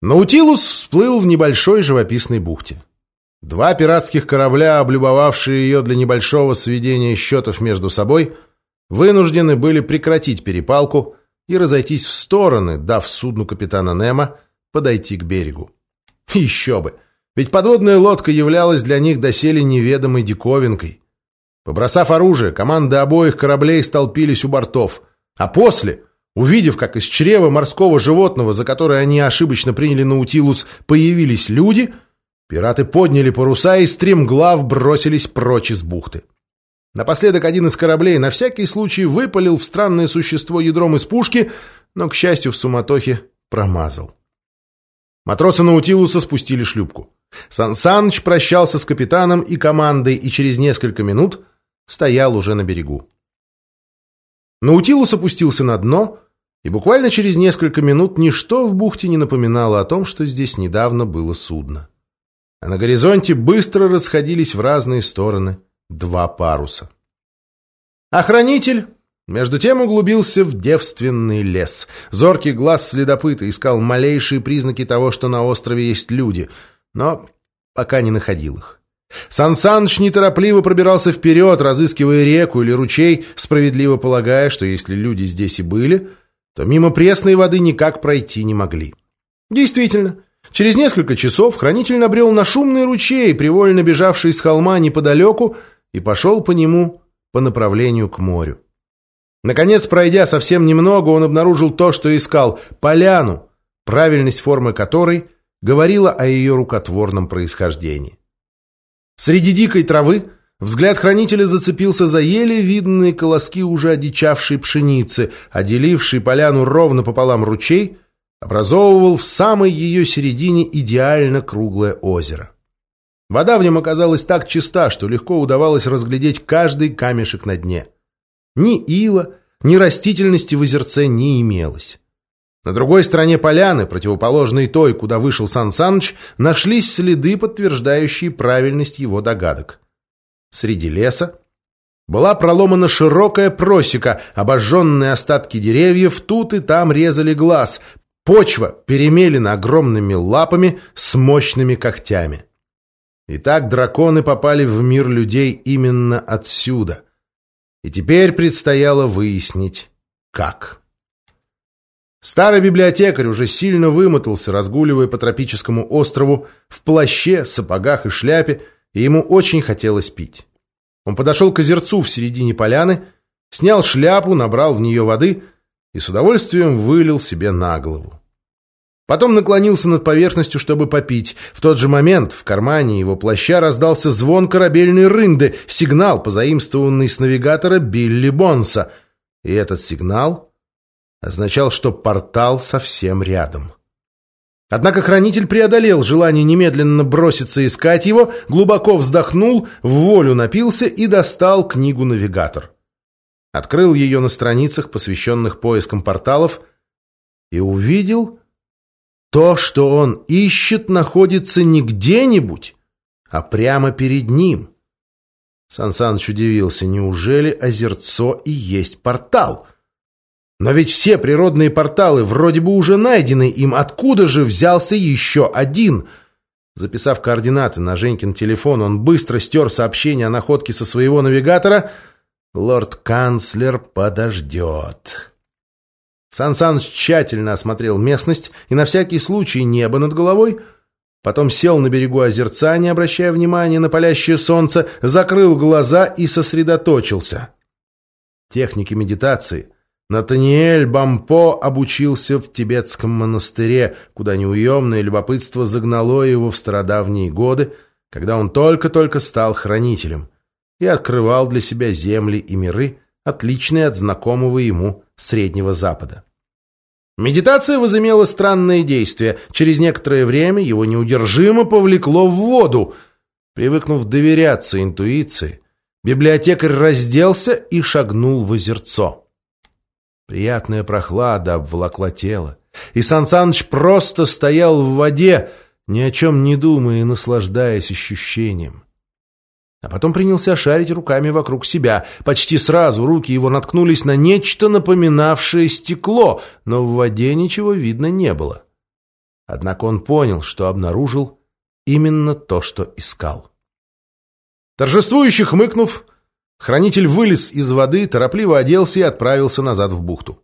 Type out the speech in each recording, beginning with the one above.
Наутилус всплыл в небольшой живописной бухте. Два пиратских корабля, облюбовавшие ее для небольшого сведения счетов между собой, вынуждены были прекратить перепалку и разойтись в стороны, дав судну капитана Немо подойти к берегу. Еще бы! Ведь подводная лодка являлась для них доселе неведомой диковинкой. Побросав оружие, команды обоих кораблей столпились у бортов, а после, увидев, как из чрева морского животного, за которое они ошибочно приняли Наутилус, появились люди — Пираты подняли паруса и стремглав бросились прочь из бухты. Напоследок один из кораблей на всякий случай выпалил в странное существо ядром из пушки, но, к счастью, в суматохе промазал. Матросы Наутилуса спустили шлюпку. Сан Саныч прощался с капитаном и командой и через несколько минут стоял уже на берегу. Наутилус опустился на дно, и буквально через несколько минут ничто в бухте не напоминало о том, что здесь недавно было судно а на горизонте быстро расходились в разные стороны два паруса. Охранитель, между тем, углубился в девственный лес. Зоркий глаз следопыта искал малейшие признаки того, что на острове есть люди, но пока не находил их. Сан Саныч неторопливо пробирался вперед, разыскивая реку или ручей, справедливо полагая, что если люди здесь и были, то мимо пресной воды никак пройти не могли. Действительно, Через несколько часов хранитель набрел на шумный ручей, привольно бежавший с холма неподалеку, и пошел по нему по направлению к морю. Наконец, пройдя совсем немного, он обнаружил то, что искал – поляну, правильность формы которой говорила о ее рукотворном происхождении. Среди дикой травы взгляд хранителя зацепился за еле видные колоски уже одичавшей пшеницы, отделившей поляну ровно пополам ручей – образовывал в самой ее середине идеально круглое озеро. Вода в нем оказалась так чиста, что легко удавалось разглядеть каждый камешек на дне. Ни ила, ни растительности в озерце не имелось. На другой стороне поляны, противоположной той, куда вышел Сан Саныч, нашлись следы, подтверждающие правильность его догадок. Среди леса была проломана широкая просека, обожженные остатки деревьев тут и там резали глаз, Почва перемелена огромными лапами с мощными когтями. Итак, драконы попали в мир людей именно отсюда. И теперь предстояло выяснить, как. Старый библиотекарь уже сильно вымотался, разгуливая по тропическому острову в плаще, сапогах и шляпе, и ему очень хотелось пить. Он подошел к озерцу в середине поляны, снял шляпу, набрал в нее воды и с удовольствием вылил себе на голову. Потом наклонился над поверхностью, чтобы попить. В тот же момент в кармане его плаща раздался звон корабельной рынды, сигнал, позаимствованный с навигатора Билли Бонса. И этот сигнал означал, что портал совсем рядом. Однако хранитель преодолел желание немедленно броситься искать его, глубоко вздохнул, в волю напился и достал книгу-навигатор. Открыл ее на страницах, посвященных поискам порталов, и увидел то, что он ищет, находится не где-нибудь, а прямо перед ним. Сан Саныч удивился, неужели озерцо и есть портал? Но ведь все природные порталы вроде бы уже найдены им, откуда же взялся еще один? Записав координаты на Женькин телефон, он быстро стер сообщение о находке со своего навигатора. Лорд-канцлер подождет. Сан Саныч тщательно осмотрел местность и на всякий случай небо над головой, потом сел на берегу озерца, не обращая внимания на палящее солнце, закрыл глаза и сосредоточился. Технике медитации Натаниэль Бампо обучился в тибетском монастыре, куда неуемное любопытство загнало его в стародавние годы, когда он только-только стал хранителем и открывал для себя земли и миры, отличные от знакомого ему Среднего Запада. Медитация возымела странное действие. Через некоторое время его неудержимо повлекло в воду. Привыкнув доверяться интуиции, библиотекарь разделся и шагнул в озерцо. Приятная прохлада обволокла тело, и Сан Саныч просто стоял в воде, ни о чем не думая и наслаждаясь ощущением. А потом принялся шарить руками вокруг себя. Почти сразу руки его наткнулись на нечто напоминавшее стекло, но в воде ничего видно не было. Однако он понял, что обнаружил именно то, что искал. Торжествующе хмыкнув, хранитель вылез из воды, торопливо оделся и отправился назад в бухту.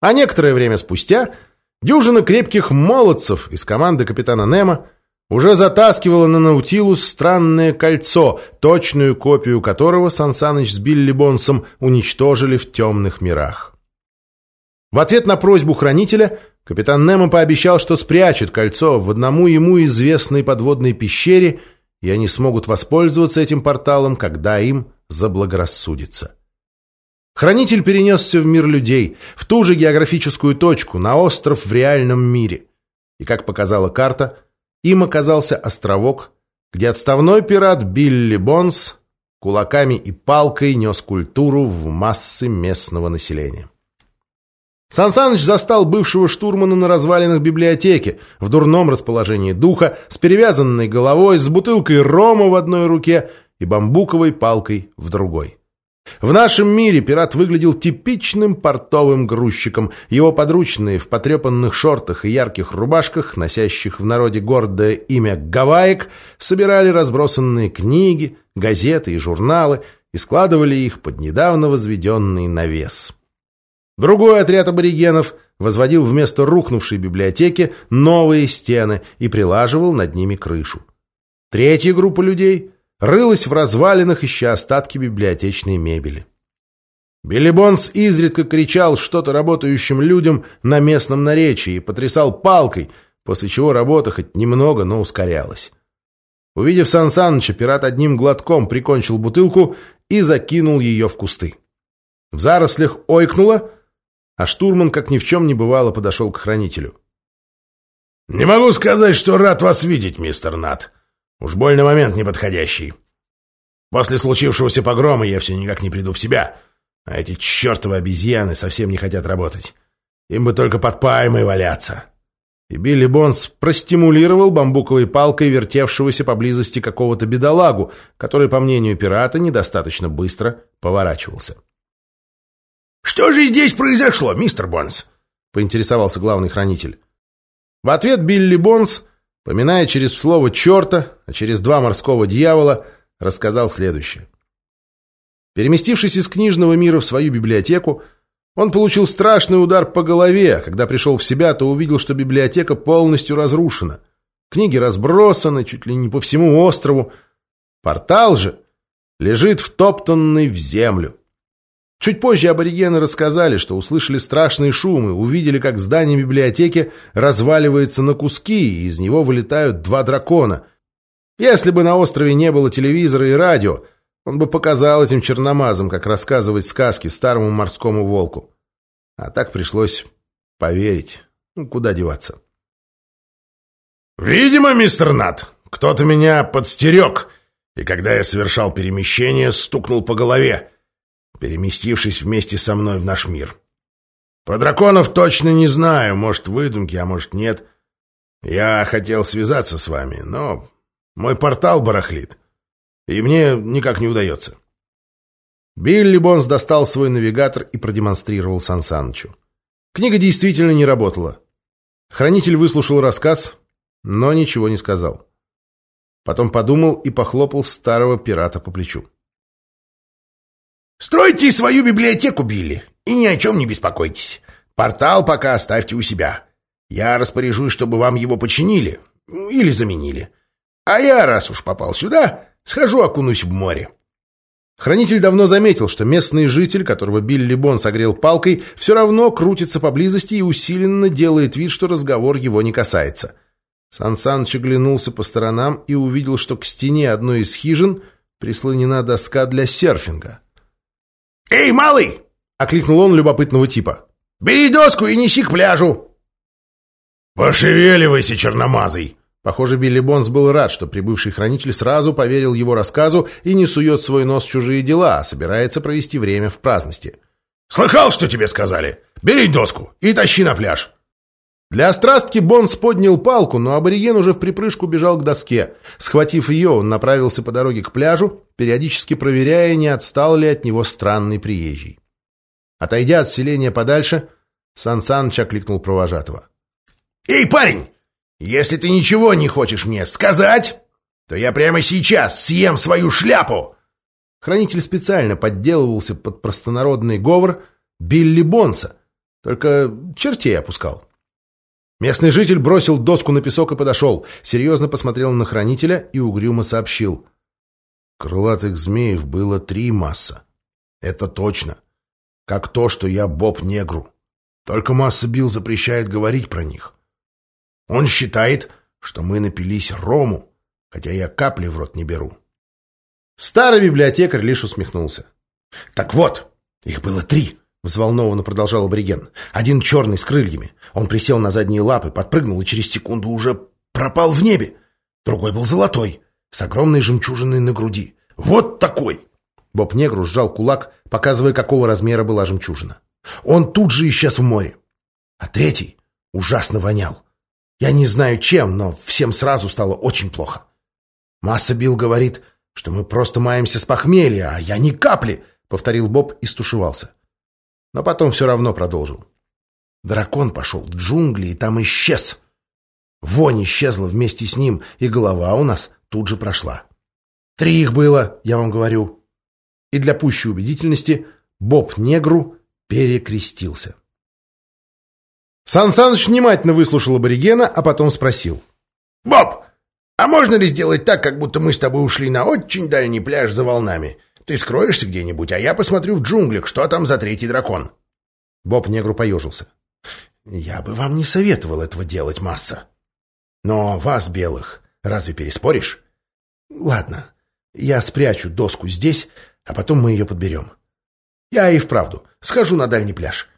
А некоторое время спустя дюжина крепких молодцев из команды капитана Немо уже затаскивала на Наутилус странное кольцо, точную копию которого Сансаныч с Билли Бонсом уничтожили в темных мирах. В ответ на просьбу хранителя капитан Немо пообещал, что спрячет кольцо в одному ему известной подводной пещере, и они смогут воспользоваться этим порталом, когда им заблагорассудится. Хранитель перенесся в мир людей, в ту же географическую точку, на остров в реальном мире. И, как показала карта, им оказался островок, где отставной пират Билли Бонс кулаками и палкой нес культуру в массы местного населения. Сансаныч застал бывшего штурмана на развалинах библиотеки, в дурном расположении духа, с перевязанной головой, с бутылкой рома в одной руке и бамбуковой палкой в другой. В нашем мире пират выглядел типичным портовым грузчиком. Его подручные в потрепанных шортах и ярких рубашках, носящих в народе гордое имя Гаваек, собирали разбросанные книги, газеты и журналы и складывали их под недавно возведенный навес. Другой отряд аборигенов возводил вместо рухнувшей библиотеки новые стены и прилаживал над ними крышу. Третья группа людей рылась в развалинах, ища остатки библиотечной мебели. Билли Бонс изредка кричал что-то работающим людям на местном наречии и потрясал палкой, после чего работа хоть немного, но ускорялась. Увидев Сан Саныча, пират одним глотком прикончил бутылку и закинул ее в кусты. В зарослях ойкнуло, а штурман, как ни в чем не бывало, подошел к хранителю. «Не могу сказать, что рад вас видеть, мистер Нат. Уж больно момент неподходящий. После случившегося погрома я все никак не приду в себя, а эти чертовы обезьяны совсем не хотят работать. Им бы только под пальмой валяться». И Билли Бонс простимулировал бамбуковой палкой вертевшегося поблизости какого-то бедолагу, который, по мнению пирата, недостаточно быстро поворачивался. «Что же здесь произошло, мистер Бонс?» — поинтересовался главный хранитель. В ответ Билли Бонс, поминая через слово «черта», а через два морского дьявола, рассказал следующее. Переместившись из книжного мира в свою библиотеку, он получил страшный удар по голове, а когда пришел в себя, то увидел, что библиотека полностью разрушена. Книги разбросаны чуть ли не по всему острову. Портал же лежит втоптанный в землю. Чуть позже аборигены рассказали, что услышали страшные шумы, увидели, как здание библиотеки разваливается на куски, и из него вылетают два дракона. Если бы на острове не было телевизора и радио, он бы показал этим черномазам, как рассказывать сказки старому морскому волку. А так пришлось поверить. Ну, куда деваться? «Видимо, мистер Нат, кто-то меня подстерег, и когда я совершал перемещение, стукнул по голове» переместившись вместе со мной в наш мир. Про драконов точно не знаю, может, выдумки, а может, нет. Я хотел связаться с вами, но мой портал барахлит, и мне никак не удается. Билли Бонс достал свой навигатор и продемонстрировал Сан Санычу. Книга действительно не работала. Хранитель выслушал рассказ, но ничего не сказал. Потом подумал и похлопал старого пирата по плечу. Стройте свою библиотеку, Билли, и ни о чем не беспокойтесь. Портал пока оставьте у себя. Я распоряжусь, чтобы вам его починили или заменили. А я, раз уж попал сюда, схожу окунусь в море. Хранитель давно заметил, что местный житель, которого Билли Бон согрел палкой, все равно крутится поблизости и усиленно делает вид, что разговор его не касается. Сан Саныч оглянулся по сторонам и увидел, что к стене одной из хижин прислонена доска для серфинга. «Эй, малый!» — окликнул он любопытного типа. «Бери доску и неси к пляжу!» «Пошевеливайся, черномазый!» Похоже, Билли Бонс был рад, что прибывший хранитель сразу поверил его рассказу и не сует свой нос в чужие дела, а собирается провести время в праздности. «Слыхал, что тебе сказали? Бери доску и тащи на пляж!» Для острастки Бонс поднял палку, но абориген уже в припрыжку бежал к доске. Схватив ее, он направился по дороге к пляжу, периодически проверяя, не отстал ли от него странный приезжий. Отойдя от селения подальше, Сан Саныч окликнул провожатого. «Эй, парень! Если ты ничего не хочешь мне сказать, то я прямо сейчас съем свою шляпу!» Хранитель специально подделывался под простонародный говор Билли Бонса, только чертей опускал. Местный житель бросил доску на песок и подошел, серьезно посмотрел на хранителя и угрюмо сообщил. Крылатых змеев было три масса. Это точно. Как то, что я Боб-негру. Только масса Билл запрещает говорить про них. Он считает, что мы напились рому, хотя я капли в рот не беру. Старый библиотекарь лишь усмехнулся. «Так вот, их было три», — взволнованно продолжал абориген. «Один черный с крыльями. Он присел на задние лапы, подпрыгнул и через секунду уже пропал в небе. Другой был золотой, с огромной жемчужиной на груди. Вот такой!» Боб Негру сжал кулак, показывая, какого размера была жемчужина. Он тут же исчез в море. А третий ужасно вонял. Я не знаю чем, но всем сразу стало очень плохо. Масса Билл говорит, что мы просто маемся с похмелья, а я ни капли, — повторил Боб и стушевался. Но потом все равно продолжил. Дракон пошел в джунгли и там исчез. Вонь исчезла вместе с ним, и голова у нас тут же прошла. Три их было, я вам говорю. И для пущей убедительности Боб Негру перекрестился. Сан Саныч внимательно выслушал аборигена, а потом спросил. «Боб, а можно ли сделать так, как будто мы с тобой ушли на очень дальний пляж за волнами? Ты скроешься где-нибудь, а я посмотрю в джунглях, что там за третий дракон». Боб негру поежился. «Я бы вам не советовал этого делать, масса. Но вас, белых, разве переспоришь? Ладно, я спрячу доску здесь, а потом мы ее подберем. Я и вправду схожу на дальний пляж.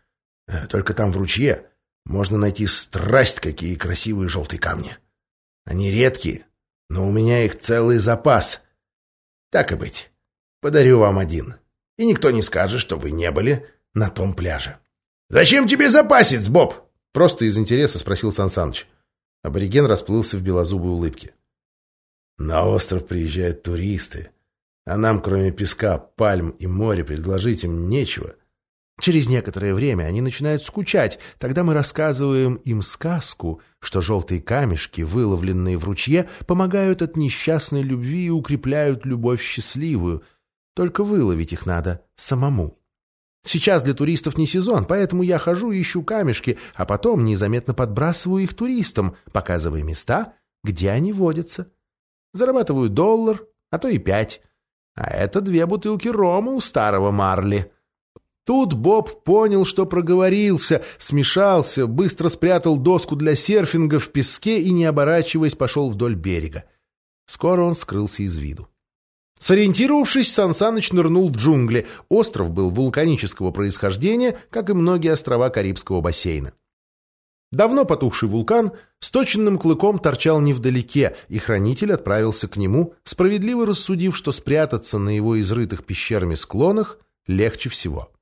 Э, только там в ручье можно найти страсть какие красивые желтые камни. Они редкие, но у меня их целый запас. Так и быть, подарю вам один. И никто не скажет, что вы не были на том пляже. «Зачем тебе запасец, Боб?» Просто из интереса спросил Сан Саныч. Абориген расплылся в белозубой улыбке. «На остров приезжают туристы, а нам, кроме песка, пальм и моря, предложить им нечего. Через некоторое время они начинают скучать. Тогда мы рассказываем им сказку, что желтые камешки, выловленные в ручье, помогают от несчастной любви и укрепляют любовь счастливую. Только выловить их надо самому. Сейчас для туристов не сезон, поэтому я хожу и ищу камешки, а потом незаметно подбрасываю их туристам, показывая места, где они водятся. Зарабатываю доллар, а то и пять. А это две бутылки рома у старого Марли. Тут Боб понял, что проговорился, смешался, быстро спрятал доску для серфинга в песке и, не оборачиваясь, пошел вдоль берега. Скоро он скрылся из виду. Сориентировавшись, Сансаныч нырнул в джунгли. Остров был вулканического происхождения, как и многие острова Карибского бассейна. Давно потухший вулкан с точенным клыком торчал невдалеке, и хранитель отправился к нему, справедливо рассудив, что спрятаться на его изрытых пещерами склонах легче всего.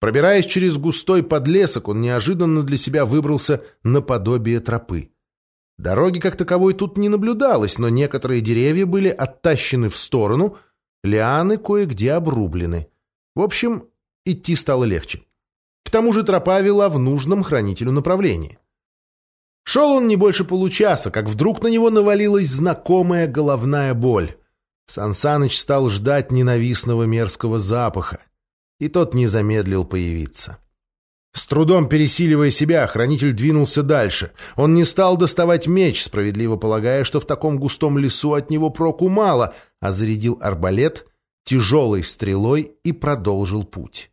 Пробираясь через густой подлесок, он неожиданно для себя выбрался наподобие тропы. Дороги как таковой тут не наблюдалось, но некоторые деревья были оттащены в сторону, лианы кое-где обрублены. В общем, идти стало легче. К тому же тропа вела в нужном хранителю направлении. Шел он не больше получаса, как вдруг на него навалилась знакомая головная боль. Сансаныч стал ждать ненавистного мерзкого запаха и тот не замедлил появиться. С трудом пересиливая себя, хранитель двинулся дальше. Он не стал доставать меч, справедливо полагая, что в таком густом лесу от него проку мало, а зарядил арбалет тяжелой стрелой и продолжил путь.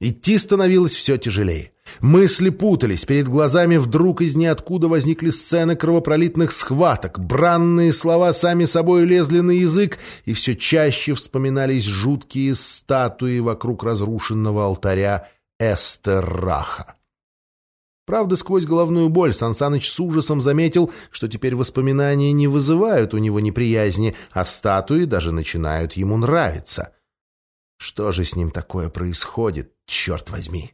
Идти становилось все тяжелее. Мысли путались, перед глазами вдруг из ниоткуда возникли сцены кровопролитных схваток, бранные слова сами собой лезли на язык, и все чаще вспоминались жуткие статуи вокруг разрушенного алтаря Эстерраха. Правда, сквозь головную боль Сансаныч с ужасом заметил, что теперь воспоминания не вызывают у него неприязни, а статуи даже начинают ему нравиться. Что же с ним такое происходит, черт возьми?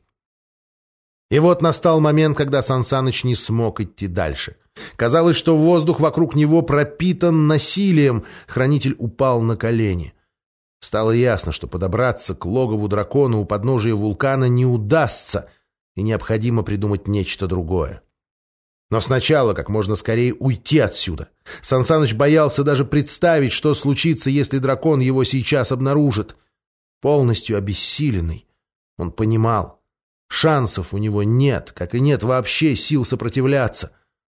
И вот настал момент, когда Сансаныч не смог идти дальше. Казалось, что воздух вокруг него пропитан насилием. Хранитель упал на колени. Стало ясно, что подобраться к логову дракона у подножия вулкана не удастся, и необходимо придумать нечто другое. Но сначала как можно скорее уйти отсюда. Сансаныч боялся даже представить, что случится, если дракон его сейчас обнаружит. Полностью обессиленный. Он понимал. Шансов у него нет, как и нет вообще сил сопротивляться.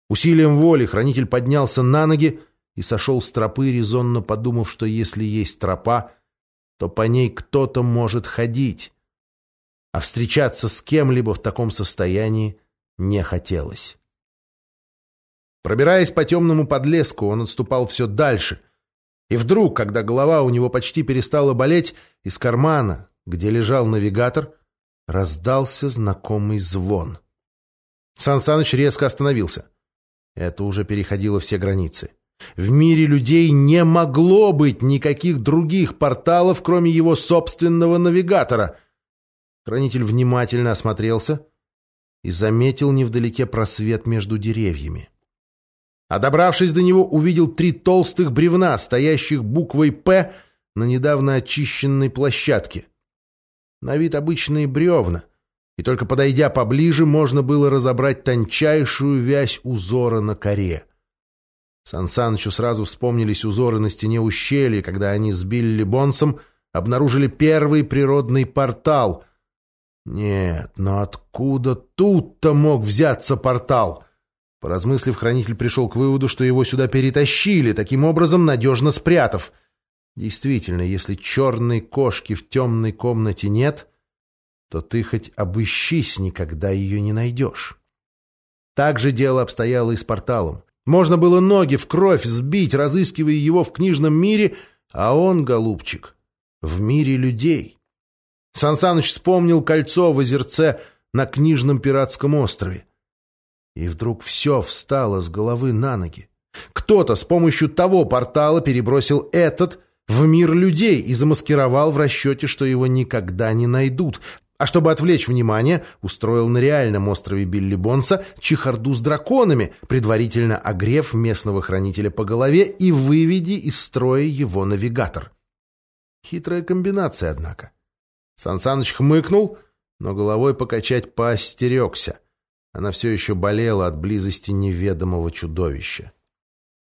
Усилием воли хранитель поднялся на ноги и сошел с тропы, резонно подумав, что если есть тропа, то по ней кто-то может ходить. А встречаться с кем-либо в таком состоянии не хотелось. Пробираясь по темному подлеску, он отступал все дальше. И вдруг, когда голова у него почти перестала болеть, из кармана, где лежал навигатор, раздался знакомый звон. Сан Саныч резко остановился. Это уже переходило все границы. В мире людей не могло быть никаких других порталов, кроме его собственного навигатора. Хранитель внимательно осмотрелся и заметил невдалеке просвет между деревьями. А добравшись до него, увидел три толстых бревна, стоящих буквой «П» на недавно очищенной площадке. На вид обычные бревна, и только подойдя поближе, можно было разобрать тончайшую вязь узора на коре. Сан Санычу сразу вспомнились узоры на стене ущелья, когда они с Билли Бонсом обнаружили первый природный портал. Нет, но откуда тут-то мог взяться портал? — Поразмыслив, хранитель пришел к выводу, что его сюда перетащили, таким образом надежно спрятав. Действительно, если черной кошки в темной комнате нет, то ты хоть обыщись, никогда ее не найдешь. Так же дело обстояло и с порталом. Можно было ноги в кровь сбить, разыскивая его в книжном мире, а он, голубчик, в мире людей. Сансаныч вспомнил кольцо в озерце на книжном пиратском острове. И вдруг все встало с головы на ноги. Кто-то с помощью того портала перебросил этот в мир людей и замаскировал в расчете, что его никогда не найдут. А чтобы отвлечь внимание, устроил на реальном острове Билли Бонса чехарду с драконами, предварительно огрев местного хранителя по голове и выведи из строя его навигатор. Хитрая комбинация, однако. Сансаныч хмыкнул, но головой покачать поостерегся — она все еще болела от близости неведомого чудовища.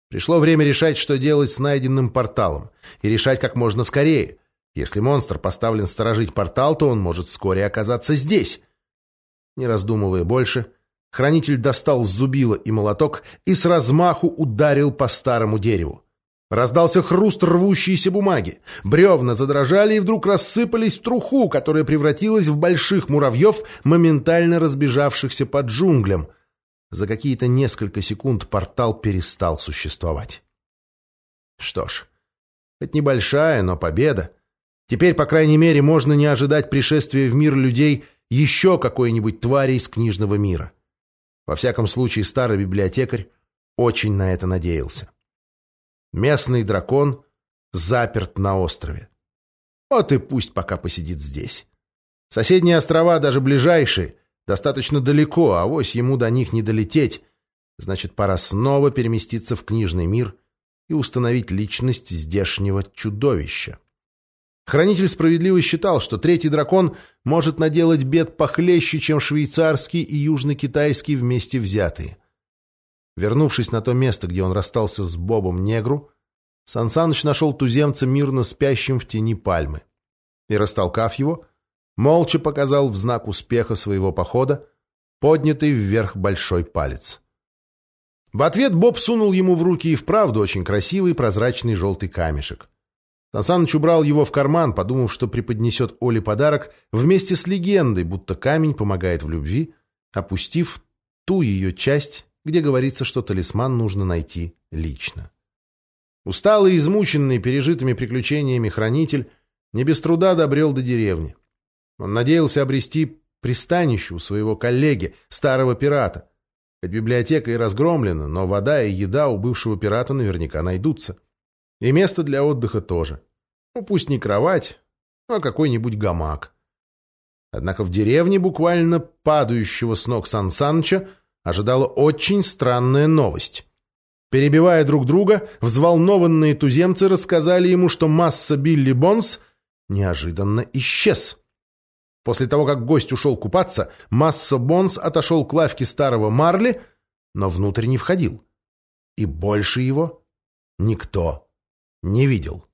Пришло время решать, что делать с найденным порталом, и решать как можно скорее. Если монстр поставлен сторожить портал, то он может вскоре оказаться здесь. Не раздумывая больше, хранитель достал зубило и молоток и с размаху ударил по старому дереву. Раздался хруст рвущейся бумаги. Бревна задрожали и вдруг рассыпались в труху, которая превратилась в больших муравьев, моментально разбежавшихся под джунглям. За какие-то несколько секунд портал перестал существовать. Что ж, это небольшая, но победа. Теперь, по крайней мере, можно не ожидать пришествия в мир людей еще какой-нибудь твари из книжного мира. Во всяком случае, старый библиотекарь очень на это надеялся. Местный дракон заперт на острове. Вот и пусть пока посидит здесь. Соседние острова, даже ближайшие, достаточно далеко, а вось ему до них не долететь. Значит, пора снова переместиться в книжный мир и установить личность здешнего чудовища. Хранитель справедливо считал, что третий дракон может наделать бед похлеще, чем швейцарский и южно-китайский вместе взятые. Вернувшись на то место, где он расстался с Бобом Негру, Сансаныч нашел туземца мирно спящим в тени пальмы. И, растолкав его, молча показал в знак успеха своего похода поднятый вверх большой палец. В ответ Боб сунул ему в руки и вправду очень красивый прозрачный желтый камешек. Сансаныч убрал его в карман, подумав, что преподнесет Оле подарок вместе с легендой, будто камень помогает в любви, опустив ту ее часть, где говорится, что талисман нужно найти лично. Усталый и измученный пережитыми приключениями хранитель не без труда добрел до деревни. Он надеялся обрести пристанище у своего коллеги, старого пирата. Хоть библиотека и разгромлена, но вода и еда у бывшего пирата наверняка найдутся. И место для отдыха тоже. Ну, пусть не кровать, а какой-нибудь гамак. Однако в деревне буквально падающего с ног Сан Санча ожидала очень странная новость. Перебивая друг друга, взволнованные туземцы рассказали ему, что масса Билли Бонс неожиданно исчез. После того, как гость ушел купаться, масса Бонс отошел к лавке старого Марли, но внутрь не входил. И больше его никто не видел.